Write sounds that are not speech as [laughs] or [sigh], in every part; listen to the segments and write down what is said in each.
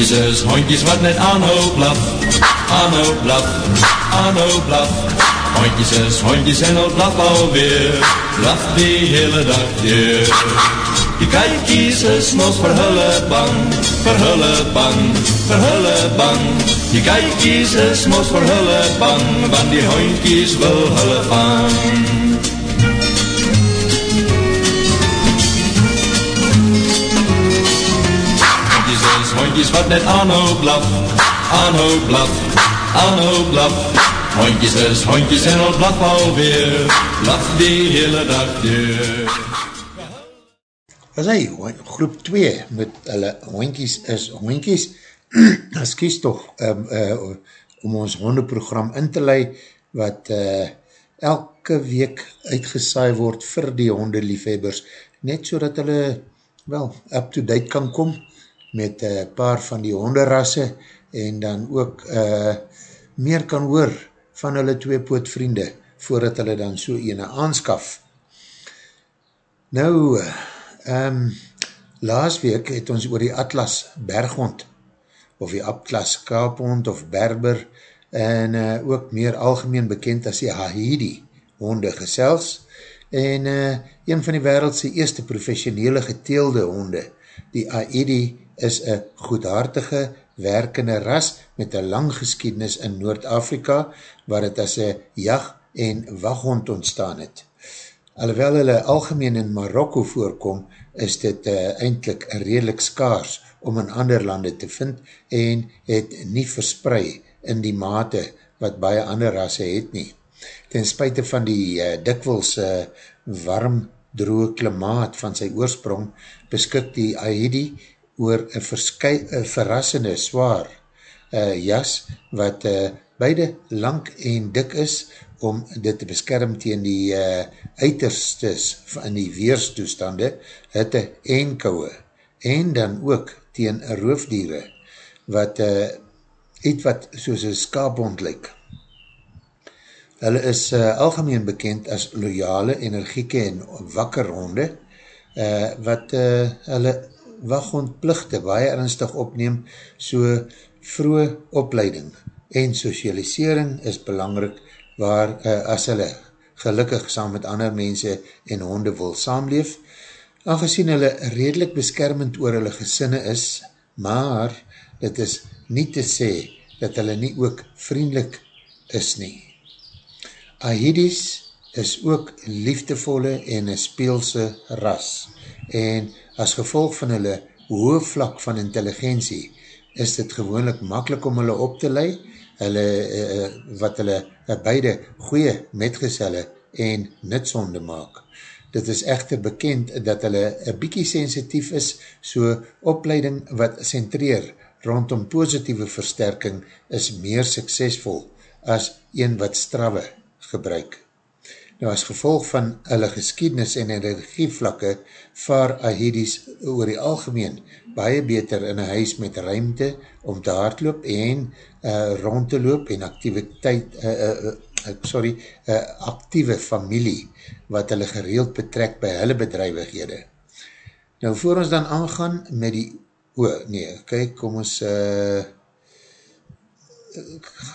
Hondjes is hondjes wat net aanhoop blaf, aanhoop blaf, aanhoop blaf. Hondjes is hondjes en al blaf alweer, blaf die hele dag weer. Die kijkies is mos vir hulle bang, vir hulle bang, vir hulle bang. Die kijkies is mos vir hulle bang, want die hondjies wil hulle vang. Hondjes wat net aanhou blaf, aanhou blaf, aanhou blaf. Hondjes is hondjes en al blaf alweer, blaf die hele dag deur. Was hy, groep 2, met hulle hondjies is hondjies, as kies toch um, uh, om ons hondeprogram in te lei, wat uh, elke week uitgesaai word vir die hondeliefhebbers, net so dat hulle, wel, up to date kan kom, met een paar van die honderrasse en dan ook uh, meer kan hoor van hulle twee pootvriende voordat hulle dan so ene aanskaf. Nou, um, laas week het ons oor die Atlas berghond of die Atlas kaaphond of berber en uh, ook meer algemeen bekend as die Hahidi honde gesels en uh, een van die wereldse eerste professionele geteelde honde, die Hahidi is een goedhartige werkende ras met een lang geskiednis in Noord-Afrika, waar het as een jag- en waghond ontstaan het. Alhoewel hulle algemeen in Marokko voorkom, is dit uh, eindelijk redelijk skaars om in ander lande te vind en het nie versprei in die mate wat baie ander rasse het nie. Ten spuite van die uh, dikwils uh, warm, droge klimaat van sy oorsprong, beskik die Aidi oor een verrassende zwaar uh, jas, wat uh, beide lang en dik is, om dit te beskerm tegen die uh, uiterstes van die weerstoestande, hitte en kouwe, en dan ook tegen roofdiere, wat uh, iets wat soos een skaapbond lyk. Hulle is uh, algemeen bekend as loyale, energieke en wakker honde, uh, wat uh, hulle waghondplichte baie ernstig opneem, so vroege opleiding en socialisering is belangrik waar uh, as hulle gelukkig saam met ander mense en honde wil saamleef, aangezien hulle redelijk beskermend oor hulle gesinne is, maar dit is nie te sê dat hulle nie ook vriendelik is nie. Ahidis is ook liefdevolle en een speelse ras en as gevolg van hulle hoë vlak van intelligentie, is dit gewoonlik makkelijk om hulle op te lei, hulle, uh, wat hulle uh, beide goeie metgezelle en nitsonde maak. Dit is echter bekend dat hulle een bykie sensitief is, so opleiding wat centreer rondom positieve versterking is meer suksesvol as een wat strawe gebruik. Nou as gevolg van hulle geskiednis en energievlakke vaar Ahidis oor die algemeen baie beter in een huis met ruimte om te hardloop en uh, rond te loop en activiteit, uh, uh, uh, sorry, uh, actieve familie wat hulle gereeld betrek by hulle bedrijvighede. Nou voor ons dan aangaan met die, o oh, nee, kijk, kom ons uh,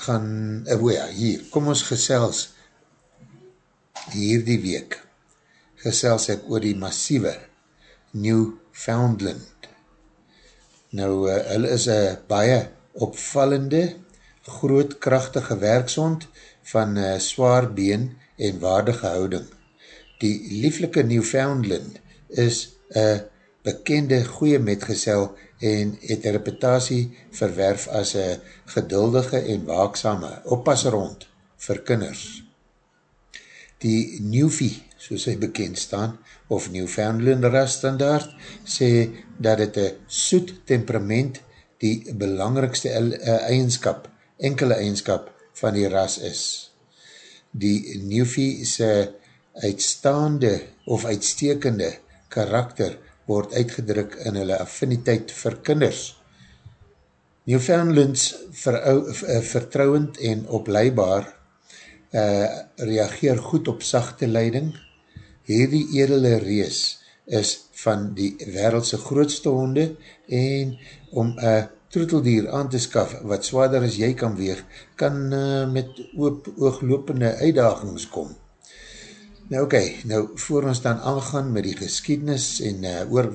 gaan, uh, o ja, hier, kom ons gesels hierdie week gesels ek oor die massieve Newfoundland. Nou, uh, hulle is een baie opvallende, groot krachtige werkshond van uh, zwaar been en waardige houding. Die lieflike Newfoundland is een bekende goeie metgesel en het een reputatie verwerf as een geduldige en waaksame oppasserhond vir kinders die Newfie, soos hy bekend staan, of Newfoundland ras standaard, sê dat het een soet temperament die belangrikste eh, eigenskap, enkele eigenskap van die ras is. Die Newfie se uitstaande of uitstekende karakter word uitgedruk in hulle affiniteit vir kinders. Newfoundlands eh, vertrouwend en opleibaar uh, reageer goed op sachte leiding. Hierdie edele rees is van die wereldse grootste honde en om een troeteldier aan te skaf wat zwaarder as jy kan weeg, kan uh, met oop, ooglopende uitdagings kom. Nou oké, okay, nou voor ons dan aangaan met die geskiednis en uh, oor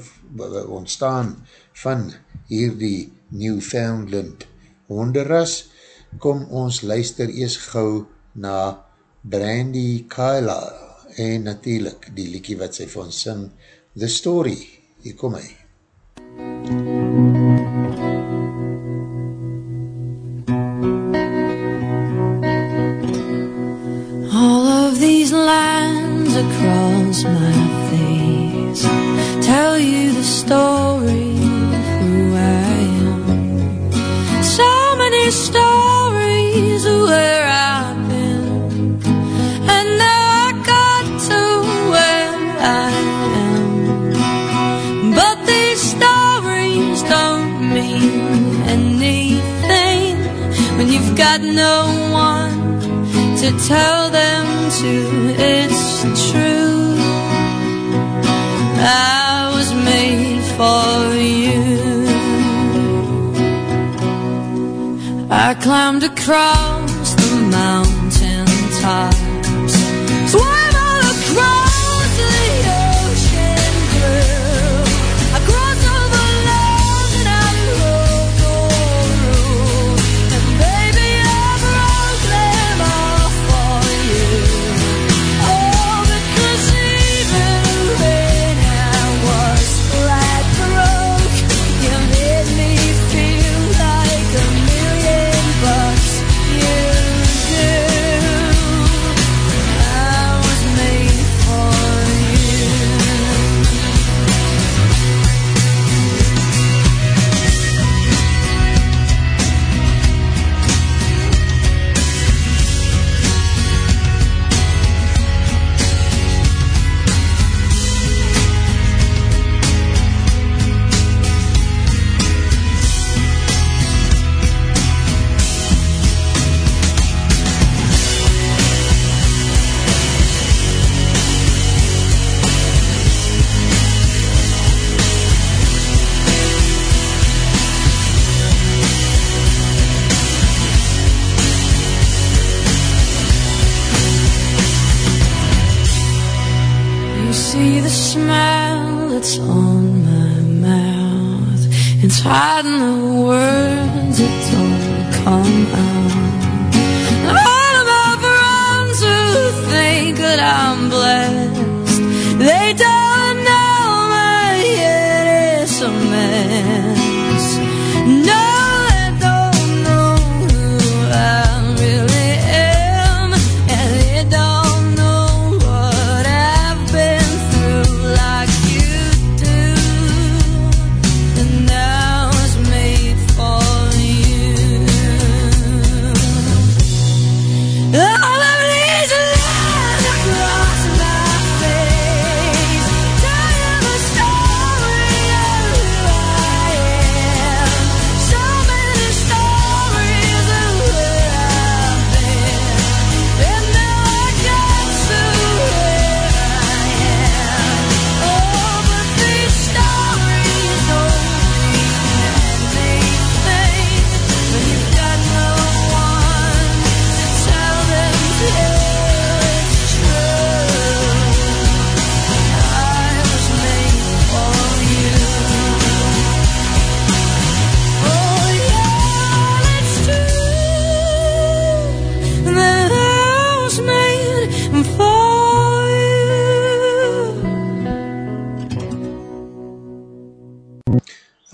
ontstaan van hierdie Newfoundland honderras, kom ons luister eers gauw na Brandy Kyla en natuurlijk die liekie wat sy van sing, The Story. Hier kom hy. All of these lines across my got no one to tell them to. It's true. I was made for you. I climbed across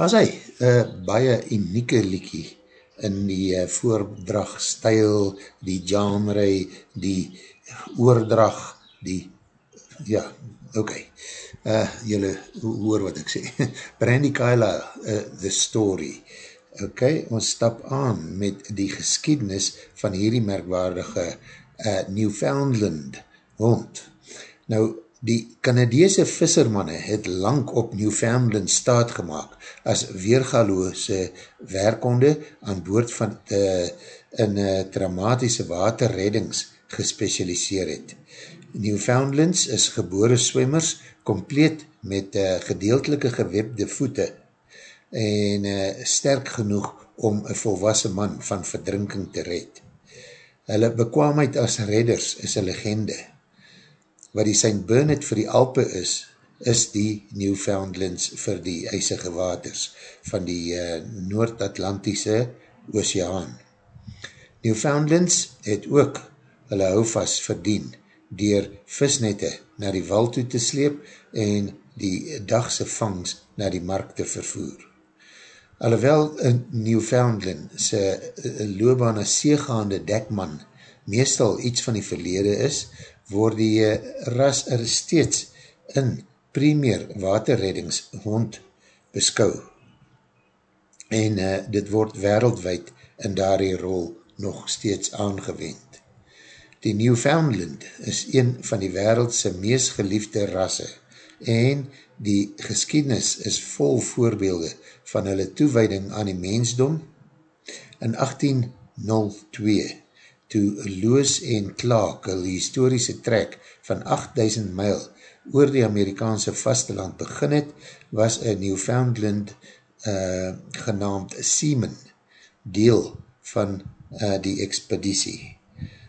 As hy, uh, baie unieke liekie in die uh, voordragstijl, die genre, die oordrag, die, ja, ok, uh, jylle hoor wat ek sê, [laughs] Brandy Kyla, uh, The Story, ok, ons stap aan met die geskiednis van hierdie merkwaardige uh, Newfoundland hond. Nou, die Canadese vissermanne het lang op Newfoundland staat gemaakt as weergaloose werkonde aan boord van uh, in uh, traumatische waterreddings gespecialiseer het. Newfoundlands is gebore swemmers compleet met uh, gedeeltelike gewebde voete. en uh, sterk genoeg om een volwassen man van verdrinking te red. Hulle bekwaamheid as redders is een legende. Wat die St. Bernard vir die Alpe is, is die Newfoundlands vir die eisige waters van die uh, Noord-Atlantiese Oceaan. Newfoundlands het ook hulle houvast verdien dier visnette na die wal toe te sleep en die dagse vangs na die markt te vervoer. Alhoewel in Newfoundland sy eh, loopbaan as seegaande dekman meestal iets van die verlede is, word die eh, ras er steeds in premier waterreddingshond beskou. En uh, dit word wereldwijd in daardie rol nog steeds aangewend. Die Newfoundland is een van die wereldse meest geliefde rasse en die geskiednis is vol voorbeelde van hulle toewijding aan die mensdom. In 1802, toe Loos en Clark hulle historische trek van 8000 mijl oor die Amerikaanse vasteland begin het, was een Newfoundland uh, genaamd Seaman deel van uh, die expeditie.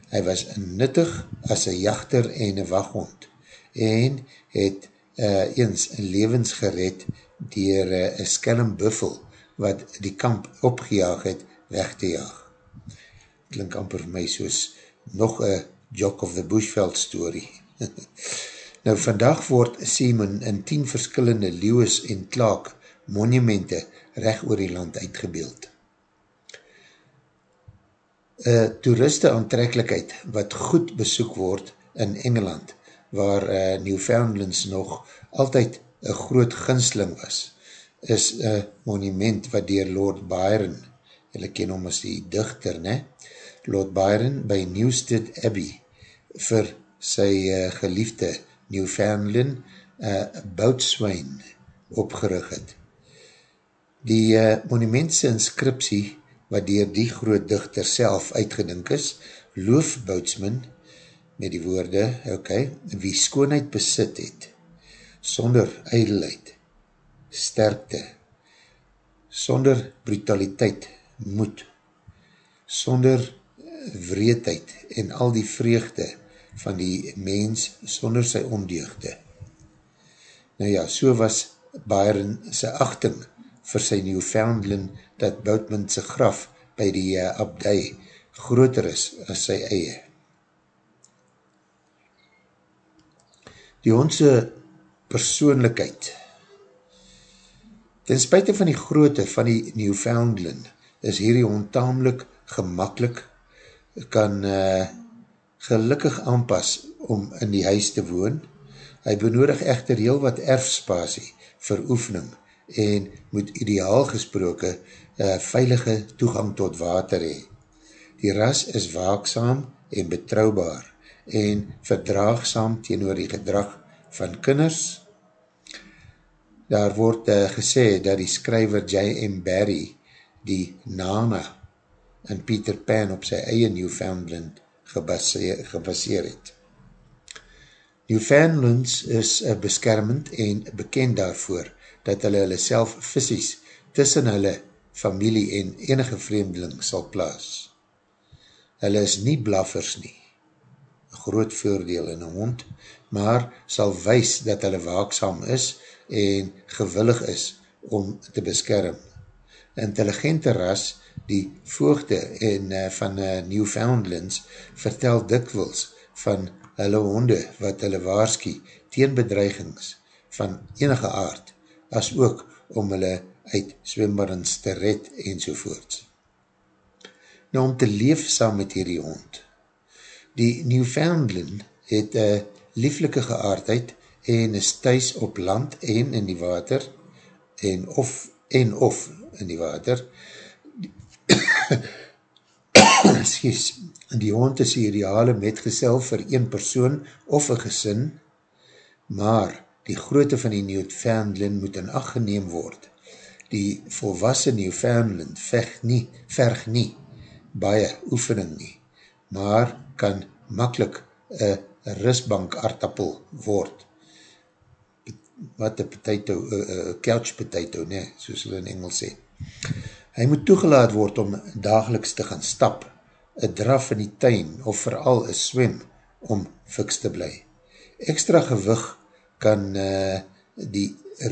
Hy was nuttig as een jachter en een waghond en het uh, eens levens gered dier uh, een skelm buffel wat die kamp opgejaag het weg te jaag. Klink amper vir my soos nog een Jock of the Bushveld story. [laughs] nou vandag word Seaman in 10 verskillende Lewis en Clark monumente recht oor die land uitgebeeld. Een toeriste aantrekkelijkheid wat goed besoek word in Engeland waar uh, Newfoundlands nog altyd een groot ginsling was, is een monument wat dier Lord Byron, hulle ken hom as die dichter, ne? Lord Byron by Newstead Abbey vir sy uh, geliefde Newfoundland uh, Boutswijn opgerig het. Die uh, monumentse inscriptie wat dier die groot dichter self uitgedink is, loof Boutsman met die woorde, ok, wie skoonheid besit het, sonder eidelheid, sterkte, sonder brutaliteit, moed, sonder wreedheid en al die vreugde van die mens sonder sy ondeugde. Nou ja, so was Byron sy achting vir sy Newfoundland dat Boutman sy graf by die uh, abdij groter is as sy eie. die hondse persoonlikheid. Ten spuite van die groote van die Newfoundland, is hierdie hond tamelijk gemakkelijk, kan uh, gelukkig aanpas om in die huis te woon. Hy benodig echter heel wat erfspasie vir oefening en moet ideaal gesproke uh, veilige toegang tot water hee. Die ras is waakzaam en betrouwbaar en verdraagsaam teenoor die gedrag van kinders. Daar word uh, gesê dat die skryver J.M. Barry die Nana en Peter Pan op sy eie Newfoundland gebaseer, gebaseer het. Newfoundlands is beskermend en bekend daarvoor dat hulle hulle self visies tussen hulle familie en enige vreemdeling sal plaas. Hulle is nie blaffers nie, groot voordeel in een hond, maar sal wys dat hulle waaksam is en gewillig is om te beskerm. Intelligente ras, die voogde en, uh, van uh, Newfoundlands, vertel dikwils van hulle honde wat hulle waarskie teen bedreigings van enige aard, as ook om hulle uit zwembarens te red en sovoorts. Nou om te leef saam met hierdie hond, Die Newfoundland het een lieflike geaardheid en is thuis op land en in die water en of, en of in die water. [coughs] Excuse, die hond is die ideale metgesel vir een persoon of een gesin, maar die grootte van die Newfoundland moet in acht geneem word. Die volwassen Newfoundland verg nie, verg nie baie oefening nie, maar kan makkelijk een risbank aardappel word. wat een potato, uh, uh, couch potato, nee, soos hulle in Engels sê. Hy moet toegelaat word om dageliks te gaan stap, een draf in die tuin of vooral een swem om fiks te bly. Extra gewig kan uh, die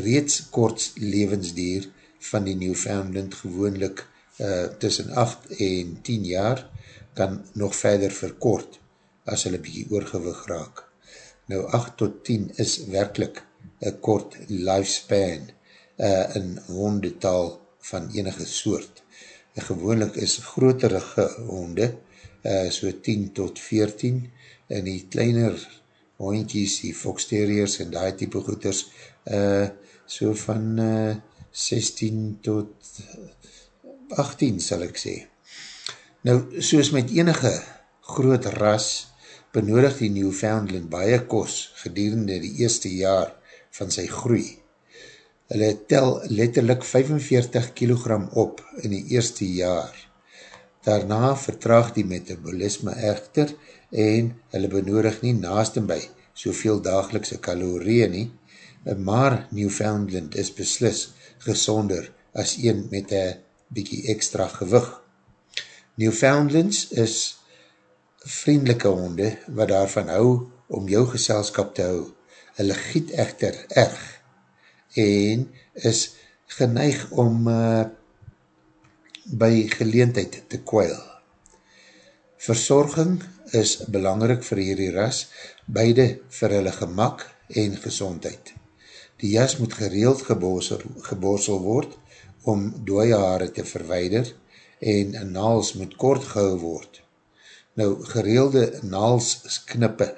reeds kort levensdier van die Newfoundland gewoonlik uh, tussen 8 en 10 jaar kan nog verder verkort as hulle bykie oorgewig raak. Nou 8 tot 10 is werkelijk een kort lifespan uh, in hondetaal van enige soort. Gewoonlik is groterige honde, uh, so 10 tot 14, en die kleiner hondjies, die foxterriers en die type goeders, uh, so van uh, 16 tot 18 sal ek sê. Nou, soos met enige groot ras, benodig die Newfoundland baie kos gedurende die eerste jaar van sy groei. Hulle tel letterlik 45 kilogram op in die eerste jaar. Daarna vertraag die metabolisme echter en hulle benodig nie naast en by soveel dagelikse kalorieën nie, maar Newfoundland is beslis gezonder as een met een bykie extra gewig. Newfoundlands is vriendelike honde wat daarvan hou om jou geselskap te hou. Hulle giet echter erg en is geneig om uh, by geleentheid te kwijl. Verzorging is belangrijk vir hierdie ras, beide vir hulle gemak en gezondheid. Die jas moet gereeld geborsel, geborsel word om dooie haare te verweider en naals moet kort gehou word. Nou, gereelde naals knippe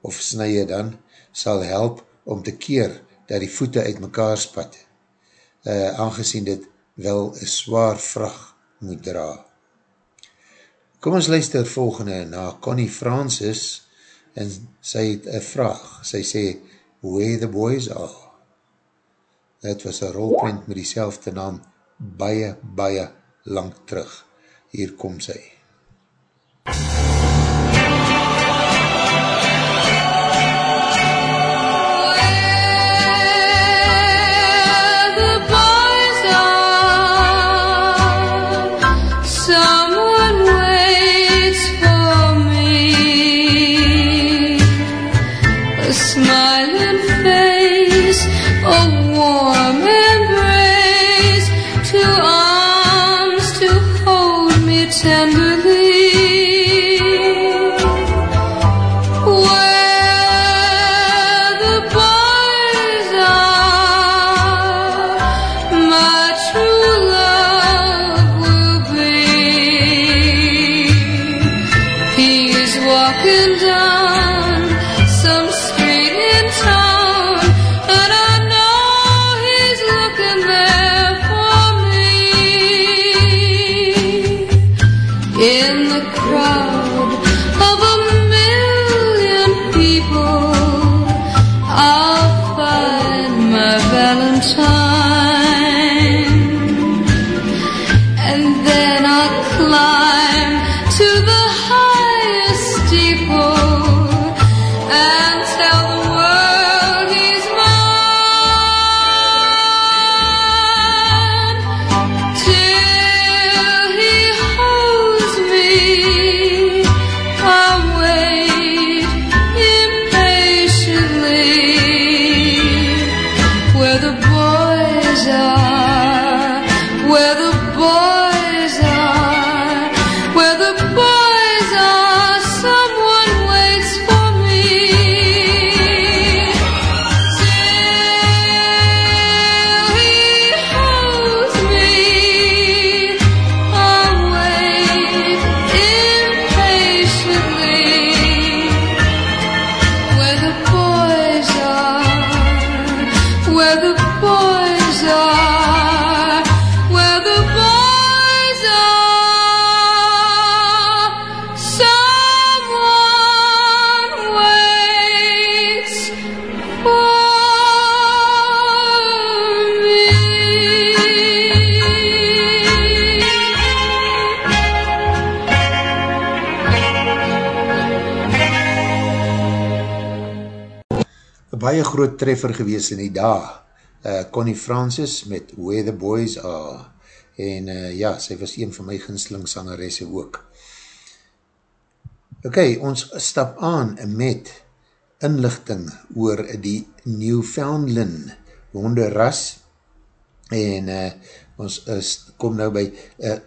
of snije dan sal help om te keer dat die voete uit mekaar spat, uh, aangezien dit wel een zwaar vracht moet dra. Kom ons luister volgende na Connie Francis en sy het een vraag. Sy sê, where the boys are. Het was een rolprint met die selfde naam baie, baie lang terug. Hier kom sy. The boy groot treffer gewees in die dag. Uh, Connie Francis met Where the Boys Are. En uh, ja, sy was een van my ginslingssangeresse ook. Ok, ons stap aan met inlichting oor die Newfoundland honderras en uh, ons is, kom nou by uh,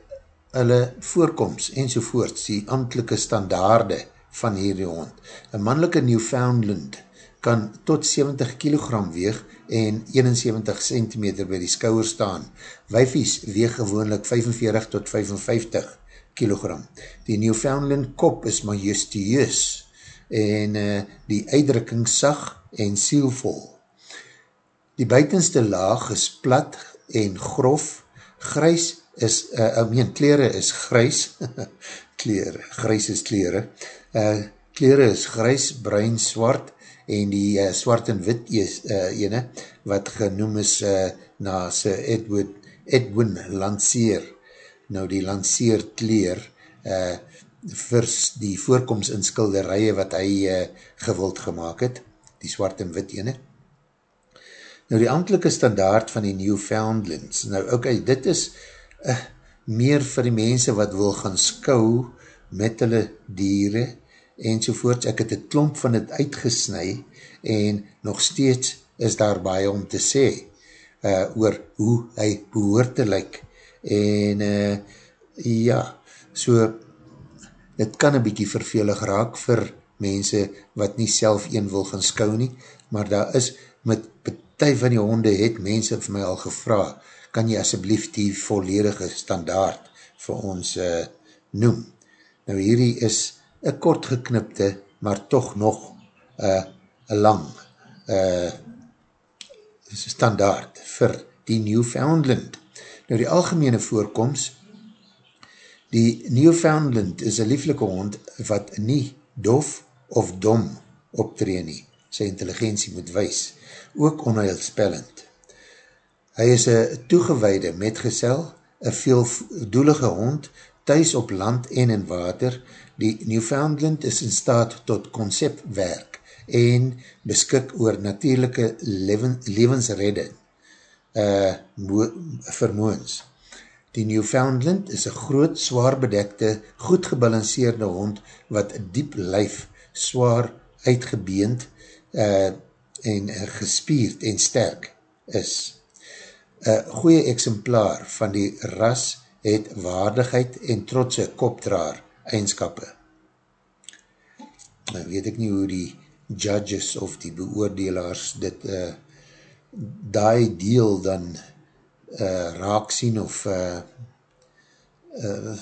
hulle voorkomst enzovoorts, die amtelike standaarde van hierdie hond. Een mannelike Newfoundland kan tot 70 kilogram weeg en 71 cm by die skouwer staan. Wijfies weeg gewoonlik 45 tot 55 kilogram. Die Newfoundland kop is majestueus en uh, die uitdrukking sag en sielvol. Die buitenste laag is plat en grof, grys is, uh, I mean, kleren is grys, [laughs] kleren, grys is kleren, uh, kleren is grys, bruin, swart, en die uh, swart en wit is, uh, ene, wat genoem is uh, na sy Edward, Edwin Lanceer, nou die Lanceer kleer, uh, vir die voorkomst in skilderije wat hy uh, gewild gemaakt het, die swart en wit ene. Nou die amtelike standaard van die Newfoundlands, nou oké, okay, dit is uh, meer vir die mense wat wil gaan skou met hulle dieren en sovoorts, ek het een klomp van het uitgesnui en nog steeds is daar baie om te sê uh, oor hoe hy behoort te lyk en uh, ja, so het kan een bykie vervelig raak vir mense wat nie self een wil gaan skou nie, maar daar is met betuig van die honde het mense vir my al gevra, kan jy asjeblief die volledige standaard vir ons uh, noem. Nou hierdie is een kort geknipte, maar toch nog uh, lang uh, standaard vir die Newfoundland. Nou die algemene voorkomst Die Newfoundland is een lieflike hond wat nie dof of dom optree nie. Sy intelligentie moet wees, ook onheilspellend. Hy is een toegeweide metgesel, een veeldoelige hond, thuis op land en in water. Die Newfoundland is in staat tot conceptwerk en beskik oor natuurlijke leven, levensredding uh, vermoens. Die Newfoundland is een groot, zwaar bedekte, goed gebalanceerde hond wat diep lijf, zwaar uitgebeend uh, en uh, gespierd en sterk is. Een goeie exemplaar van die ras het waardigheid en trotse kopdraar eigenskappe. Nou weet ek nie hoe die judges of die beoordelaars dit uh, daai deel dan uh, raak sien of uh, uh,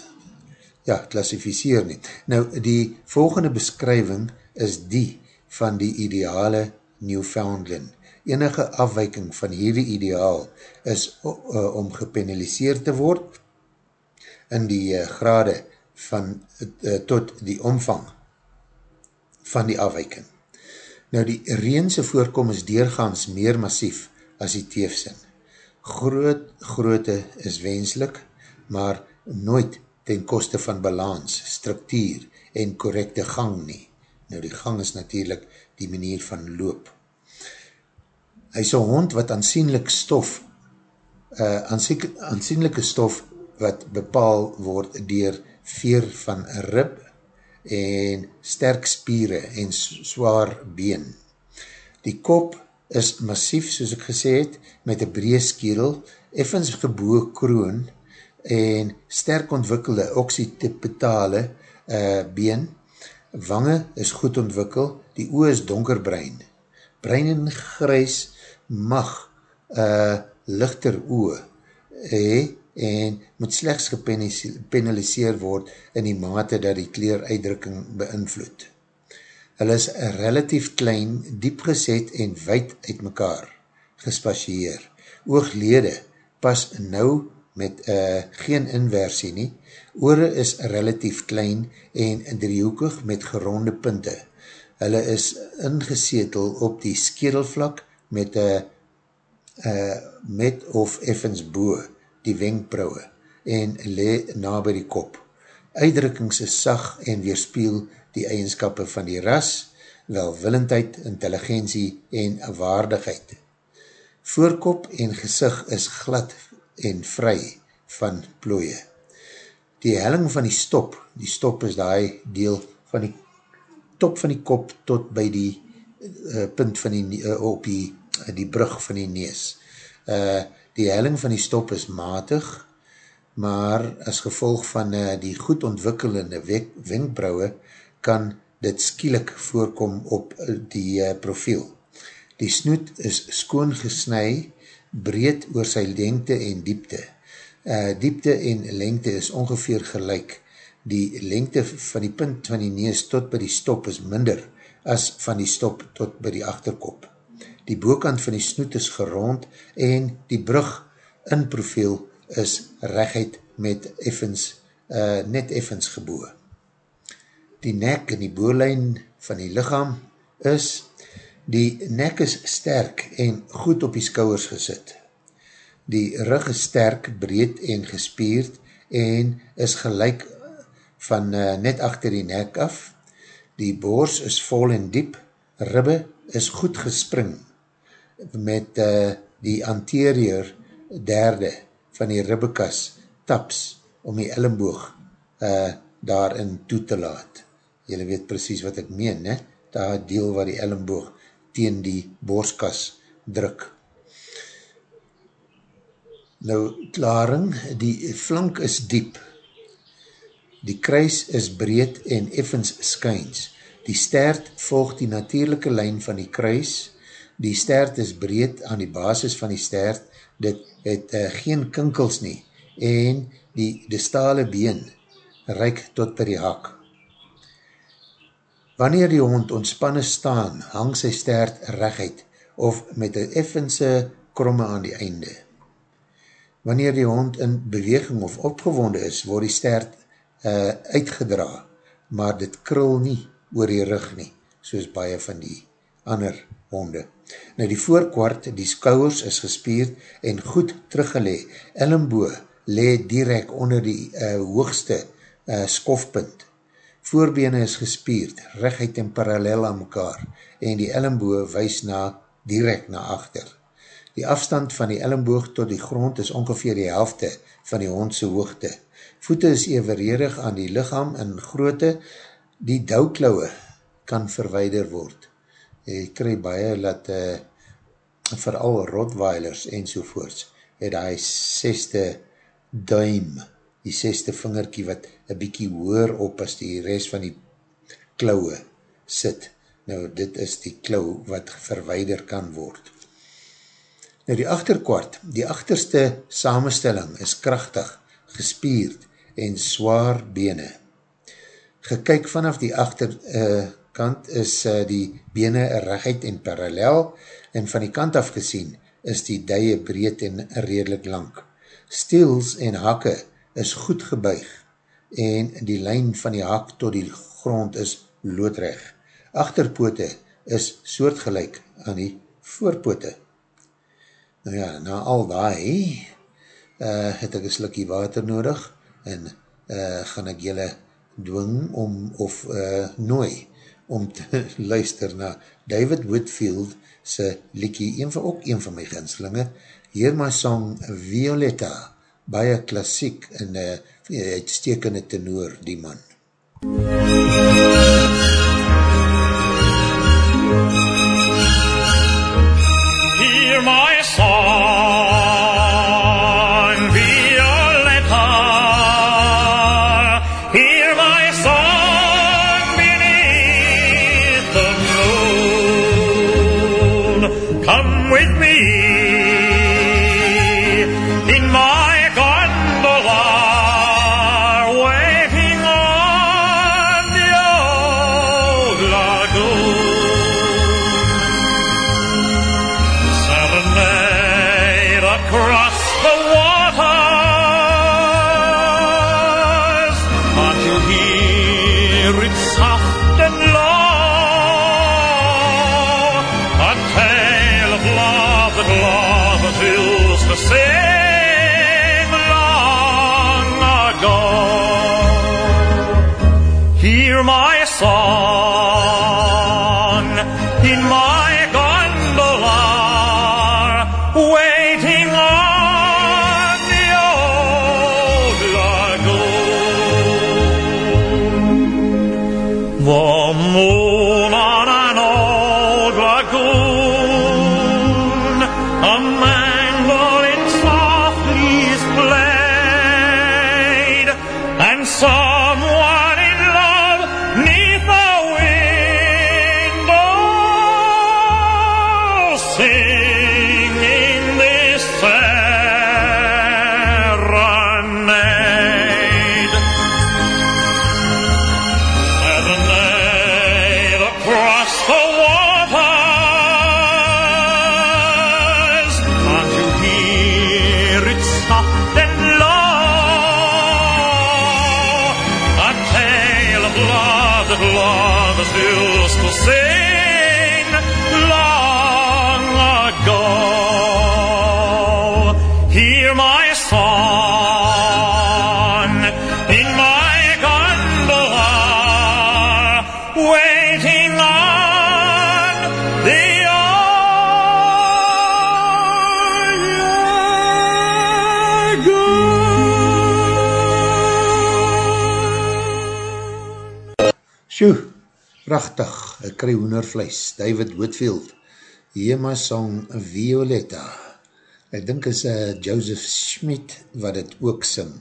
ja, klassificeer nie. Nou, die volgende beskrywing is die van die ideale Newfoundland. Enige afwijking van hierdie ideaal is uh, om gepenaliseerd te word in die uh, grade van uh, tot die omvang van die afwijking. Nou die reense voorkom is deurgaans meer massief as die teefsin. Groot groote is wenslik, maar nooit ten koste van balans, structuur en correcte gang nie. Nou die gang is natuurlijk die manier van loop. Hy is een hond wat aansienlik stof, uh, aansienlijke stof wat bepaal word dier veer van rib en sterk spiere en zwaar been. Die kop is massief, soos ek gesê het, met een breed skerel, effens geboog kroon en sterk ontwikkelde oxytipetale uh, been. Wange is goed ontwikkel, die oor is donkerbrein. Brein en grys mag uh, lichter oor he, en moet slechts gepenaliseer word in die mate dat die kleeruitdrukking beïnvloed. Hulle is relatief klein, diep geset en wijd uit mekaar gespasieer. Ooglede pas nou met uh, geen inversie nie. Oore is relatief klein en driehoekig met geronde punte. Hulle is ingesetel op die skedelvlak met, uh, uh, met of effens boe die wenkbrauwe en le na by die kop. Uitdrukkings is sag en weerspiel die eigenskappe van die ras, welwillendheid, intelligentie en waardigheid. Voorkop en gezicht is glad en vry van plooie. Die helling van die stop, die stop is die deel van die top van die kop tot by die uh, punt van die, uh, op die, uh, die brug van die nees. Uh, die helling van die stop is matig, maar as gevolg van uh, die goed ontwikkelende wenkbrauwe kan dit skielik voorkom op die uh, profiel. Die snoet is skoon gesnui, breed oor sy lengte en diepte. Uh, diepte en lengte is ongeveer gelijk. Die lengte van die punt van die neus tot by die stop is minder as van die stop tot by die achterkop. Die boekant van die snoet is gerond en die brug in profiel is rechtheid met effens, uh, net effens geboe. Die nek en die boorlijn van die lichaam is, die nek is sterk en goed op die skouwers gesit. Die rug is sterk, breed en gespierd en is gelijk van uh, net achter die nek af. Die boors is vol en diep, ribbe is goed gespring met uh, die anterior derde van die ribbekas taps om die ellenboog uh, daarin toe te laat. Julle weet precies wat ek meen, ne? daar deel waar die ellenboog teen die borskas druk. Nou, klaring, die flank is diep, die kruis is breed en effens skyns. Die stert volg die natuurlijke lijn van die kruis, die stert is breed aan die basis van die stert, dit het uh, geen kinkels nie, en die distale been reik tot per die hak. Wanneer die hond ontspanne staan, hang sy stert rechtheid, of met een effense kromme aan die einde. Wanneer die hond in beweging of opgewonde is, word die stert uh, uitgedra, maar dit krul nie oor die rug nie, soos baie van die ander honde. Nou die voorkwart, die skouwers is gespierd en goed teruggelee. Ellenboe lee direct onder die uh, hoogste uh, skofpunt. Voorbene is gespierd, rechtheid en parallel aan mekaar en die ellenboe wees na, direct na achter. Die afstand van die ellenboog tot die grond is ongeveer die helfte van die hondse hoogte. Voete is evenredig aan die lichaam en groote, die douwklauwe kan verweider word. Jy krij baie dat uh, vooral rotweilers en sovoorts het hy seste duim, die seste vingerkie wat een bykie hoor op as die rest van die klauwe sit. Nou dit is die klauw wat verweider kan word. Nou die achterkwart, die achterste samenstelling is krachtig, gespierd en zwaar bene. Gekyk vanaf die achterkant uh, is uh, die bene rechtheid en parallel en van die kant af gesien is die duie breed en redelijk lang. Steels en hakke is goed gebuig en die lijn van die hak tot die grond is loodreg. Achterpote is soortgelijk aan die voorpote. Nou ja, na al die uh, het ek een slikkie water nodig en uh, gaan ek julle dwing om, of uh, nooi, om te [laughs] luister na David Whitfield se liekie, een van, ook een van my ginslinge, hier my song Violetta, baie klassiek en uh, uitstekende tenor, die man. MUZIEK Hear my Deus os meus. Prachtig, ek kry hoendervlees, David Whitfield, Jema song Violetta, ek dink is uh, Joseph Schmidt wat het ook sing,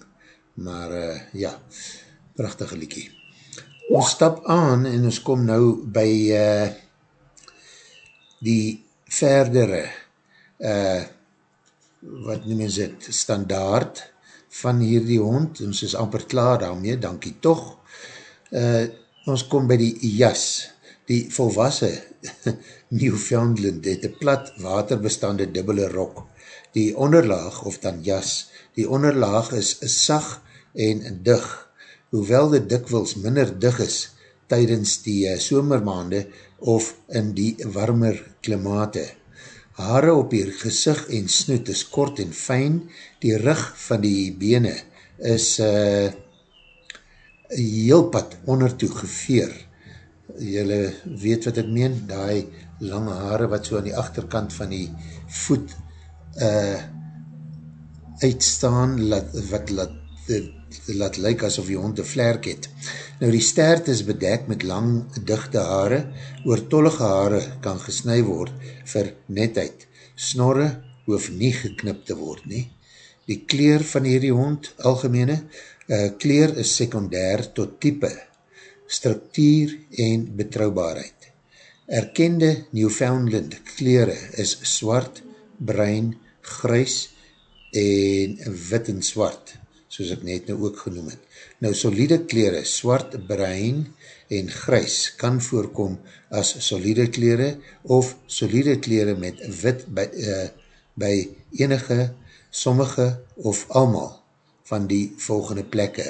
maar uh, ja, prachtige liekie. Ons stap aan en ons kom nou by uh, die verdere, uh, wat noem ons het, standaard van hierdie hond, ons is amper klaar daarmee, dankie toch. Uh, ons kom by die jas, die volwassen [laughs] Newfoundland het een plat waterbestande dubbele rok. Die onderlaag, of dan jas, die onderlaag is sag en dig, hoewel dit dikwils minder dig is tydens die uh, somermaande of in die warmer klimate. Hare op die gezicht en snoet is kort en fijn, die rug van die bene is uh, heel pad ondertoe geveer. Julle weet wat ek meen, die lange hare wat so aan die achterkant van die voet uh, uitstaan, laat, wat laat, laat lyk asof die hond een vlerk het. Nou die stert is bedek met lang, dichte hare, oortollige hare kan gesnui word vir netheid. Snorre hoef nie geknip te word nie. Die kleer van hierdie hond, algemene, uh, kleer is secundair tot type, structuur en betrouwbaarheid. Erkende Newfoundland kleren is swart, bruin, grys en wit en swart, soos ek net nou ook genoem het. Nou solide kleren, swart, bruin en grys, kan voorkom as solide kleren of solide kleren met wit by, uh, by enige, sommige of almal van die volgende plekke.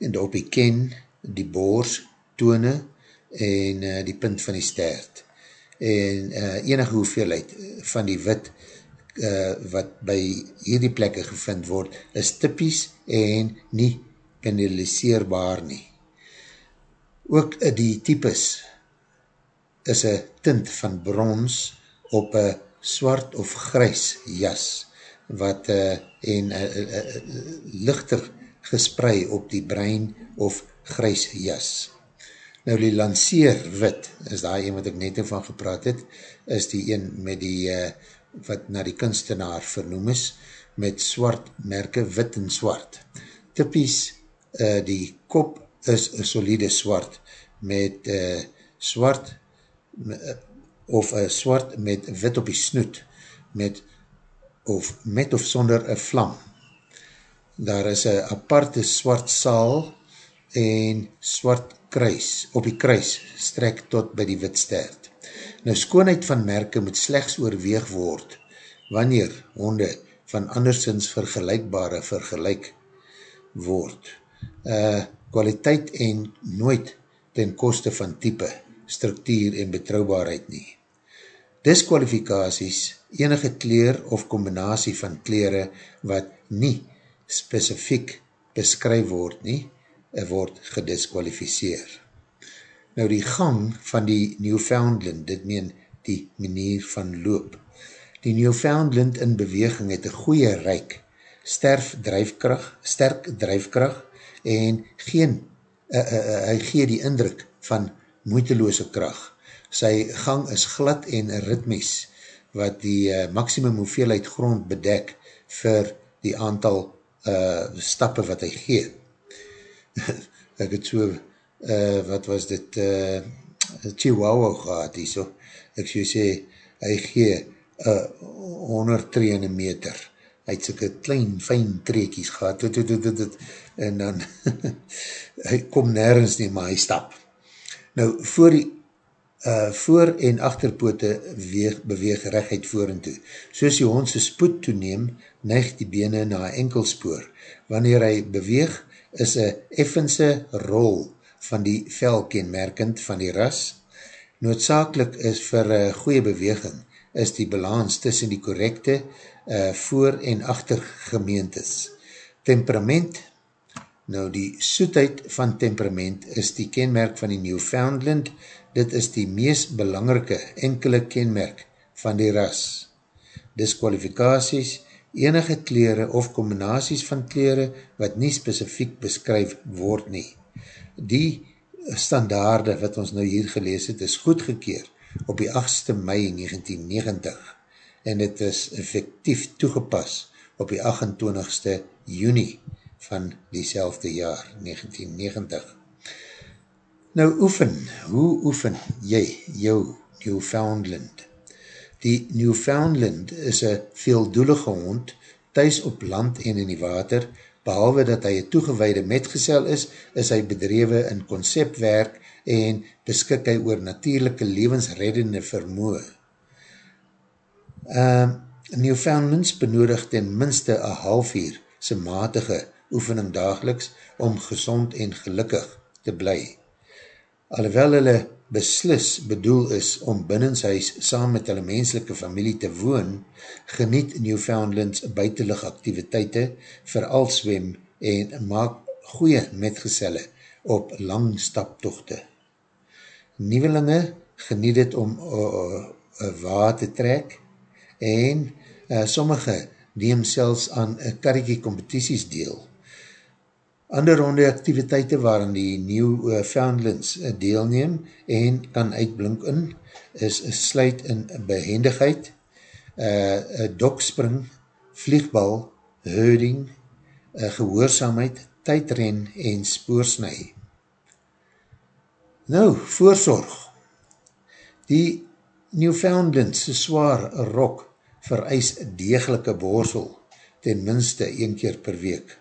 En op die ken, die boors, tone en uh, die punt van die stert. En uh, enige hoeveelheid van die wit uh, wat by hierdie plekke gevind word, is typies en nie penaliseerbaar nie. Ook uh, die types is een tint van brons op een swart of grys jas wat uh, en uh, uh, uh, lichter gesprei op die brein of grys jas. Nou die lanceer wit, is daar een wat ek net van gepraat het, is die een met die, uh, wat na die kunstenaar vernoem is, met swart merke, wit en swart. Typies, uh, die kop is een solide swart, met uh, swart, of uh, swart met wit op die snoet, met of met of sonder een vlam. Daar is een aparte swart saal en swart kruis, op die kruis strek tot by die wit stert. Nou skoonheid van merke moet slechts oorweeg word, wanneer honde van andersins vergelijkbare vergelijk word. Uh, kwaliteit en nooit ten koste van type, structuur en betrouwbaarheid nie. Disqualifikaties, enige kleer of combinatie van kleren wat nie specifiek beskryf word nie, word gedisqualificeer. Nou die gang van die Newfoundland, dit meen die manier van loop. Die Newfoundland in beweging het een goeie reik, sterf drijfkracht, sterk drijfkracht en geen, uh, uh, uh, hy gee die indruk van moeiteloose kracht. Sy gang is glad en ritmies, wat die uh, maximum hoeveelheid grond bedek vir die aantal uh, stappe wat hy gee. [laughs] ek het so, uh, wat was dit, uh, Chihuahua gehad hier so, ek so sê, hy gee uh, 100 tree in een meter, hy het soke klein, fijn treekies gehad, tot, tot, tot, tot, en dan, [laughs] hy kom nergens nie, maar hy stap. Nou, voor die, uh, voor en achterpoote weeg, beweeg rechtheid voor en toe. Soos die hondse spoed toeneem, neig die bene na enkelspoor. Wanneer hy beweeg, is een effense rol van die vel kenmerkend van die ras. Noodzakelik is vir uh, goeie beweging, is die balans tussen die correcte uh, voor- en achtergemeentes. Temperament, nou die soetheid van temperament is die kenmerk van die Newfoundland, dit is die meest belangrike enkele kenmerk van die ras. Disqualifikaties, enige kleren of combinaties van kleren wat nie specifiek beskryf word nie. Die standaarde wat ons nou hier gelees het, is goedgekeer op die 8ste mei 1990 en het is effectief toegepas op die 28ste juni van die jaar 1990. Nou oefen, hoe oefen jy jou Newfoundland? Die Newfoundland is een veeldoelige hond, thuis op land en in die water, behalwe dat hy een toegeweide metgezel is, is hy bedrewe in conceptwerk en beskik hy oor natuurlijke levensreddende vermoe. Uh, Newfoundlands benodig ten minste een half uur sy matige oefening dageliks om gezond en gelukkig te bly. Alhoewel hulle beslis bedoel is om binnenshuis saam met hulle menselike familie te woon, geniet Newfoundlands buitenlig activiteite, vooral swem en maak goeie metgezelle op lang staptochte. Nieuwelinge geniet het om uh, uh, waar te trek en uh, sommige neem selfs aan karriekie competities deel. Ander hondeaktiviteite waarin die Newfoundlands uh, uh, deelneem en kan uitblink in, is sluit in behendigheid, uh, uh, dokspring, vliegbal, herding, uh, gehoorzaamheid, tydren en spoorsnij. Nou, voorzorg. Die Newfoundlandse zwaar rok vereis degelike borsel, ten minste een keer per week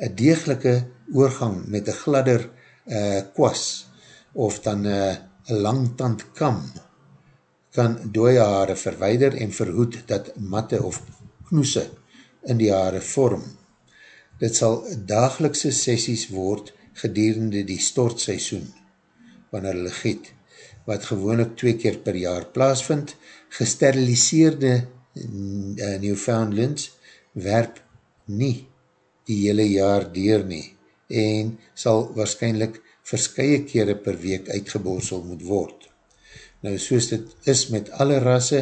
een degelike oorgang met een gladder uh, kwas of dan eh, een uh, langtand kam kan dooie haare verweider en verhoed dat matte of knoese in die haare vorm. Dit sal dagelikse sessies word gedurende die stortseisoen wanneer hulle giet, wat gewoonlik twee keer per jaar plaasvind, gesteriliseerde uh, Newfoundlands werp nie die hele jaar deur nie en sal waarschijnlijk verskye kere per week uitgeborsel moet word. Nou soos dit is met alle rasse,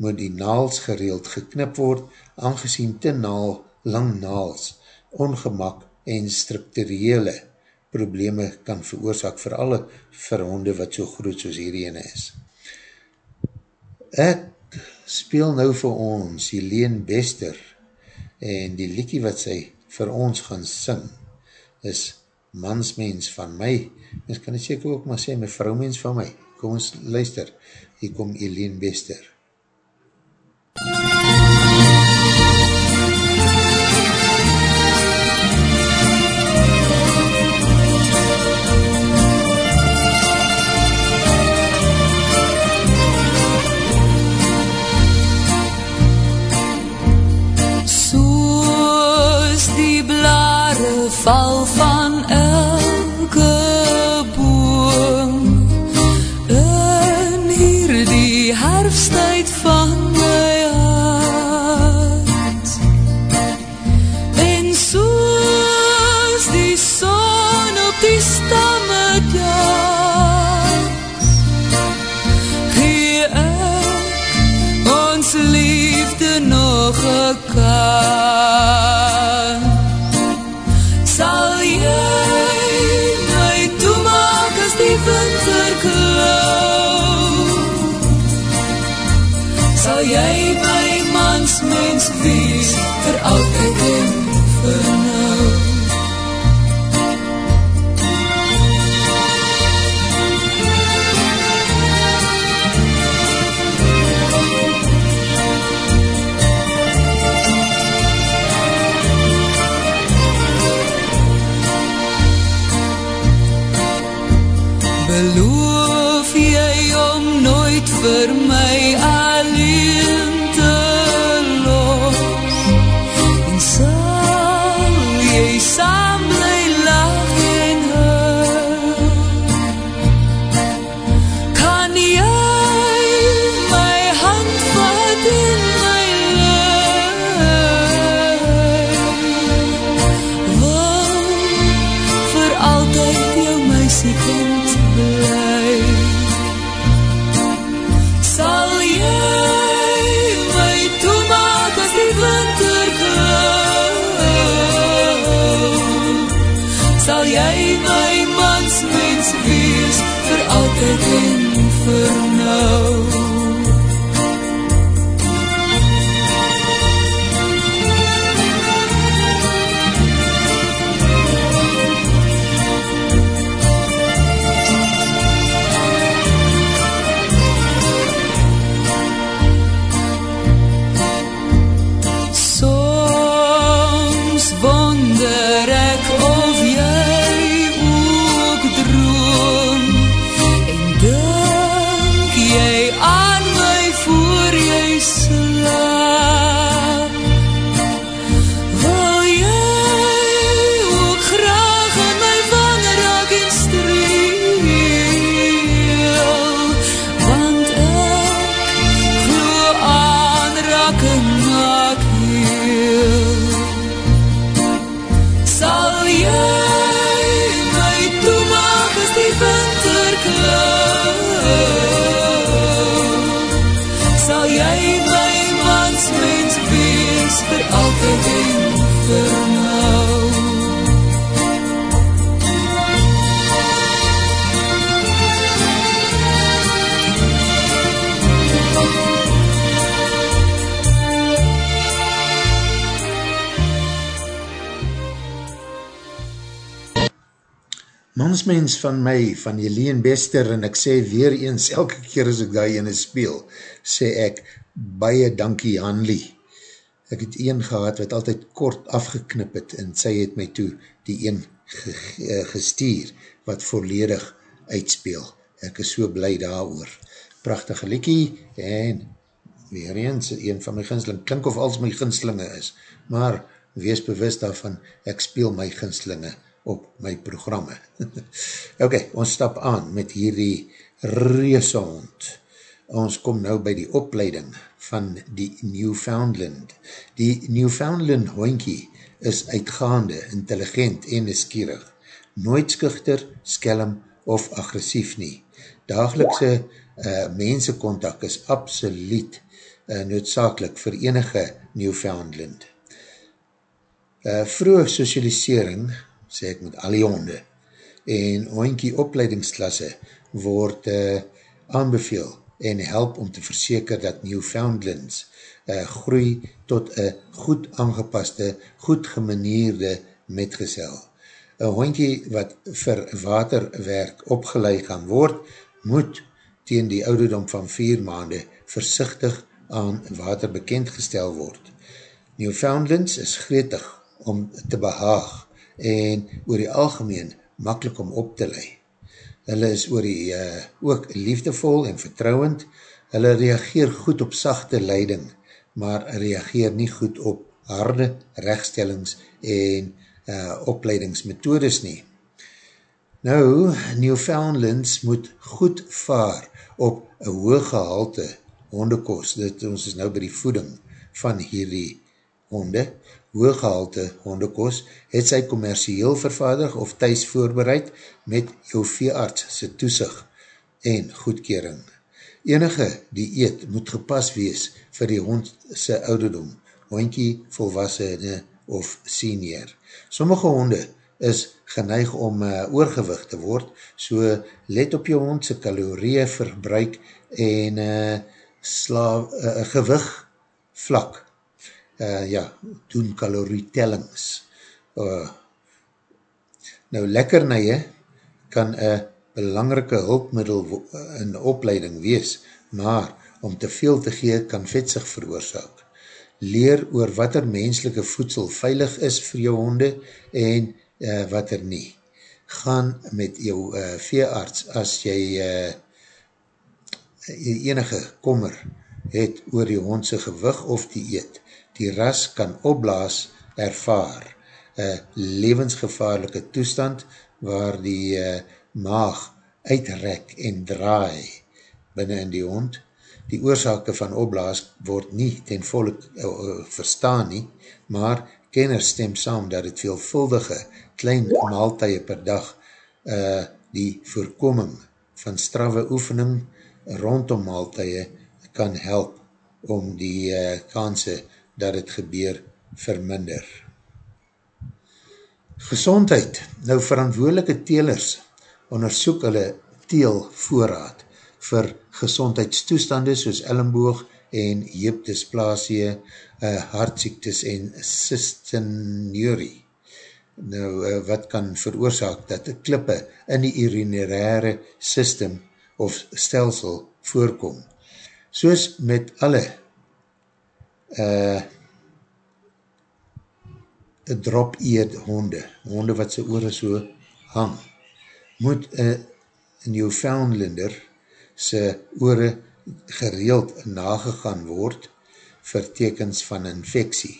moet die naals gereeld geknip word, aangezien te naal, lang naals, ongemak en structurele probleme kan veroorzaak vir alle verhonde wat so groot soos hierheen is. Ek speel nou vir ons Helene Bester en die liekie wat sy vir ons gaan sing, is mansmens van my, mens kan het seker ook maar sê, my vrouwmens van my, kom ons luister, hier kom Eline Bester. MUZIEK Mansmens van my, van Helene Bester, en ek sê weer eens, elke keer as ek daar ene speel, sê ek, baie dankie Hanlie. Ek het een gehad wat altyd kort afgeknip het, en sy het my toe die een ge gestuur, wat volledig uitspeel. Ek is so bly daar oor. Prachtige liekie, en weer eens, een van my ginsling, klink of als my ginslinge is, maar wees bewust daarvan, ek speel my ginslinge op my programme. [laughs] ok, ons stap aan met hierdie reesehond. Ons kom nou by die opleiding van die Newfoundland. Die Newfoundland hoinkie is uitgaande, intelligent en neskierig. Nooit skuchter, skelm of agressief nie. Dagelikse uh, mensekontak is absoluut uh, noodzakelik vir enige Newfoundland. Uh, vroeg socialisering sê ek met al die honde, en hoinkie opleidingsklasse word uh, aanbeveel en help om te verseker dat Newfoundlands uh, groei tot een goed aangepaste, goed gemanierde metgesel. Een hoinkie wat vir waterwerk opgeleid gaan word, moet teen die ouderdom van vier maande versichtig aan water bekendgestel word. Newfoundlands is gretig om te behaag en oor die algemeen makkelijk om op te lei. Hulle is oor die uh, ook liefdevol en vertrouwend. Hulle reageer goed op sachte leiding, maar reageer nie goed op harde rechtstellings en uh, opleidingsmethodes nie. Nou, Newfoundlands moet goed vaar op een hoog gehalte hondekost. Dit ons is nou by die voeding van hierdie honde. Hoog gehalte hondekost het sy commercieel vervaardig of thuis voorbereid met jou veearts sy toesig en goedkering. Enige die eet moet gepas wees vir die hond sy ouderdom hondkie, volwassene of senior. Sommige honde is geneig om uh, oorgewicht te word, so let op jou hondse kalorieën verbruik en uh, sla, uh, gewig vlak. Uh, ja, doen kalorietellings. Uh, nou, lekkernije kan een belangrike hulpmiddel in opleiding wees, maar om te veel te gee kan vetsig veroorzaak. Leer oor wat er menselike voedsel veilig is vir jou honde en uh, wat er nie. Gaan met jou uh, veearts as jy uh, enige kommer het oor die hondse gewig of die eet. Die ras kan opblaas ervaar. Een levensgevaarlike toestand waar die uh, maag uitrek en draai binnen in die hond. Die oorzake van opblaas word nie ten volle uh, verstaan nie, maar kenners stem saam dat het veelvuldige klein maaltuie per dag uh, die voorkoming van strawwe oefening rondom maaltuie kan help om die uh, kanse dat het gebeur verminder. Gezondheid. Nou verantwoordelike telers onderzoek hulle teelvoorraad vir gezondheidstoestande soos ellenboog en heepdysplasie, uh, hartsiektes en cystinurie nou, uh, wat kan veroorzaak dat klippe in die urinaire system of stelsel voorkom. Soos met alle uh, drop eed honde, honde wat sy oor so hang, moet een uh, Newfoundlander sy oore gereeld nagegaan word vir tekens van infectie.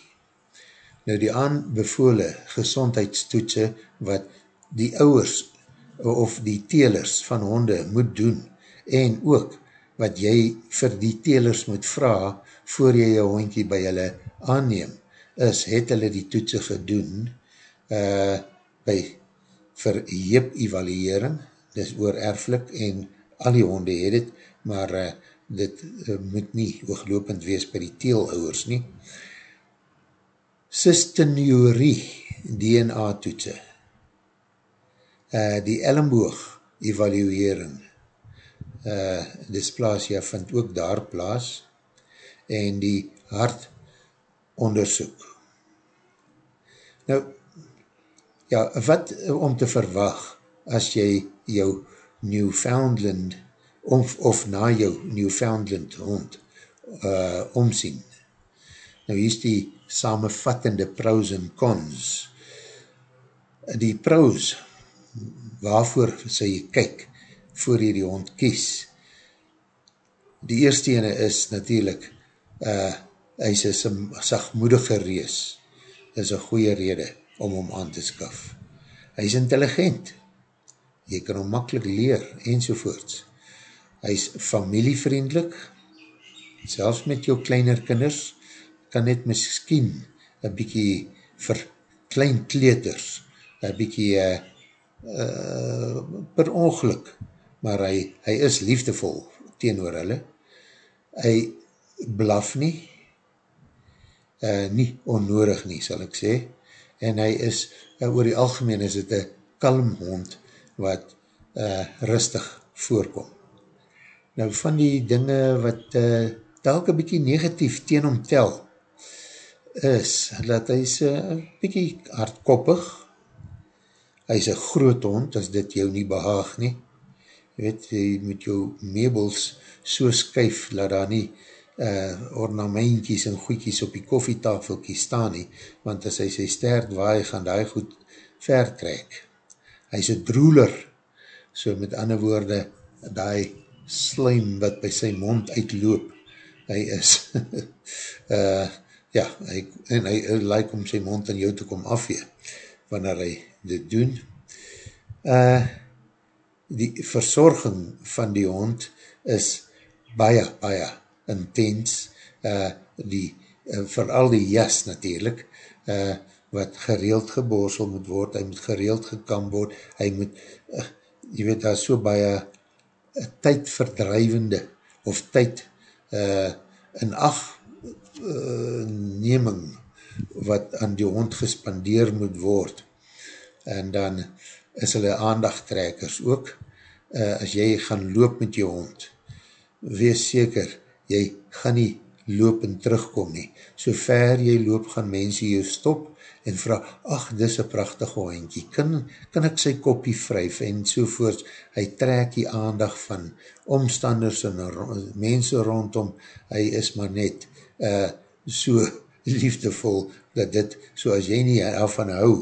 Nou die aanbevole gezondheidstoetse wat die ouwers of die telers van honde moet doen en ook wat jy vir die telers moet vraag voor jy jou hondkie by hulle aanneem, is het hulle die toetse gedoen uh, by vir jeep evaluering, dis oor erflik en al die honde het het, maar uh, dit uh, moet nie ooglopend wees by die teelouwers nie. Cystinurie DNA toetse, uh, die ellenboog evaluering, uh, dysplasia vind ook daar plaas, en die hart onderzoek. Nou, ja, wat om te verwag as jy jou Newfoundland of, of na jou Newfoundland hond uh, omsien? Nou, hier is die samenvattende pros en cons. Die pros, waarvoor sy jy kyk, voor jy die hond kies, die eerste ene is natuurlijk, uh, hy is een sagmoedige rees, is een goeie rede om hom aan te skaf. Hy is intelligent, jy kan hom makkelijk leer, enzovoorts. Hy is familievriendelik, selfs met jou kleiner kinders, kan net miskien een bykie vir klein kleeters, een bykie uh, uh, per ongeluk, maar hy, hy is liefdevol teenoor hulle. Hy blaf nie, uh, nie onnodig nie, sal ek sê, en hy is, uh, oor die algemeen is het een kalm hond, wat uh, rustig voorkom. Nou, van die dinge wat uh, telk een bykie negatief teen hom tel, is, dat hy is een bykie hardkoppig, hy is een groot hond, as dit jou nie behaag nie, jy weet, jy moet jou meubels so skuif, dat daar nie uh, ornamentjies en goedjies op die koffietafelkie staan nie, want as hy sy sterk waai, gaan die goed vertrek. Hy is een droeler, so met ander woorde, die slijm wat by sy mond uitloop, hy is uh, [laughs] ja, hy, en hy, hy like om sy mond in jou te kom afwee, wanneer hy dit doen. Uh, die verzorging van die hond is baie, baie intens, uh, die, uh, vooral die jas natuurlijk, uh, wat gereeld geborsel moet word, hy moet gereeld gekam word, hy moet, uh, jy weet, daar so baie uh, tyd verdrijvende, of tyd uh, in acht uh, wat aan die hond gespandeer moet word. En dan is hulle aandachttrekkers ook. Uh, as jy gaan loop met jou hond, wees seker, jy gaan nie loop en terugkom nie. So ver jy loop, gaan mense jou stop en vraag, ach, dis een prachtige hondkie, kan, kan ek sy kopie vryf en sovoorts, hy trek die aandag van omstanders en mense rondom, hy is maar net uh, so [laughs] liefdevol, dat dit, so as jy nie ervan hou,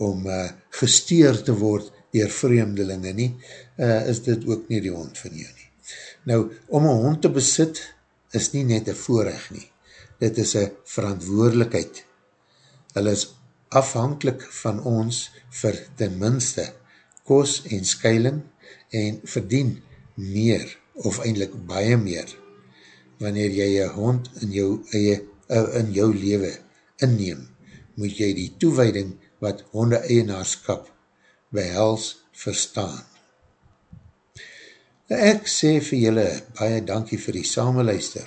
om uh, gesteer te word dier vreemdelinge nie, uh, is dit ook nie die hond van jou nie. Nou, om een hond te besit, is nie net een voorrecht nie, dit is een verantwoordelikheid, hulle is afhankelijk van ons vir ten minste kos en skuiling en verdien meer of eindelijk baie meer wanneer jy jy hond in jou, eie, in jou lewe inneem, moet jy die toewijding wat honde eienaarskap behels verstaan. Ek sê vir julle baie dankie vir die samenluister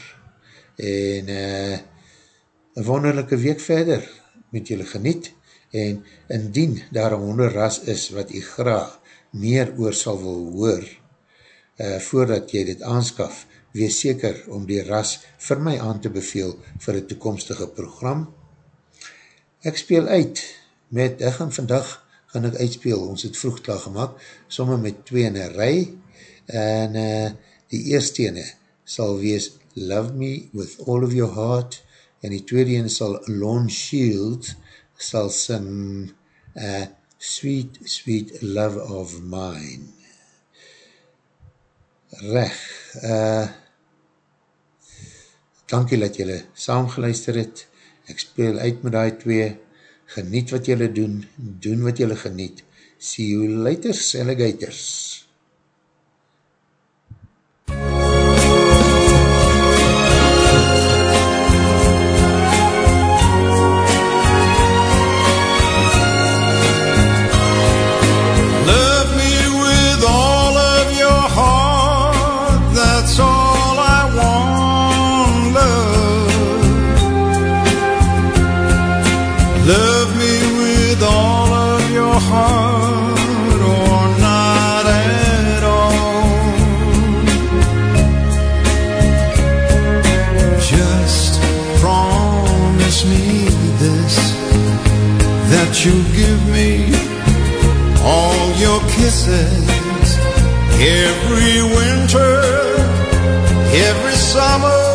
en uh, een wonderlijke week verder moet julle geniet en indien daar een honderras is wat jy graag meer oor sal wil hoor uh, voordat jy dit aanskaf, wees seker om die ras vir my aan te beveel vir een toekomstige program. Ek speel uit met, ek gaan vandag gaan ek uitspeel, ons het vroeg klaar gemaakt, somme met twee in een rij en uh, die eerste ene sal wees Love Me With All Of Your Heart. En die tweede ene sal Lone Shield sal sing uh, Sweet, Sweet Love of Mine. Reg, uh, dankie dat jylle saamgeluister het, ek speel uit met die twee, geniet wat jylle doen, doen wat jylle geniet, see you later, alligators. Just promise me this that you'll give me all your kisses every winter, every summer.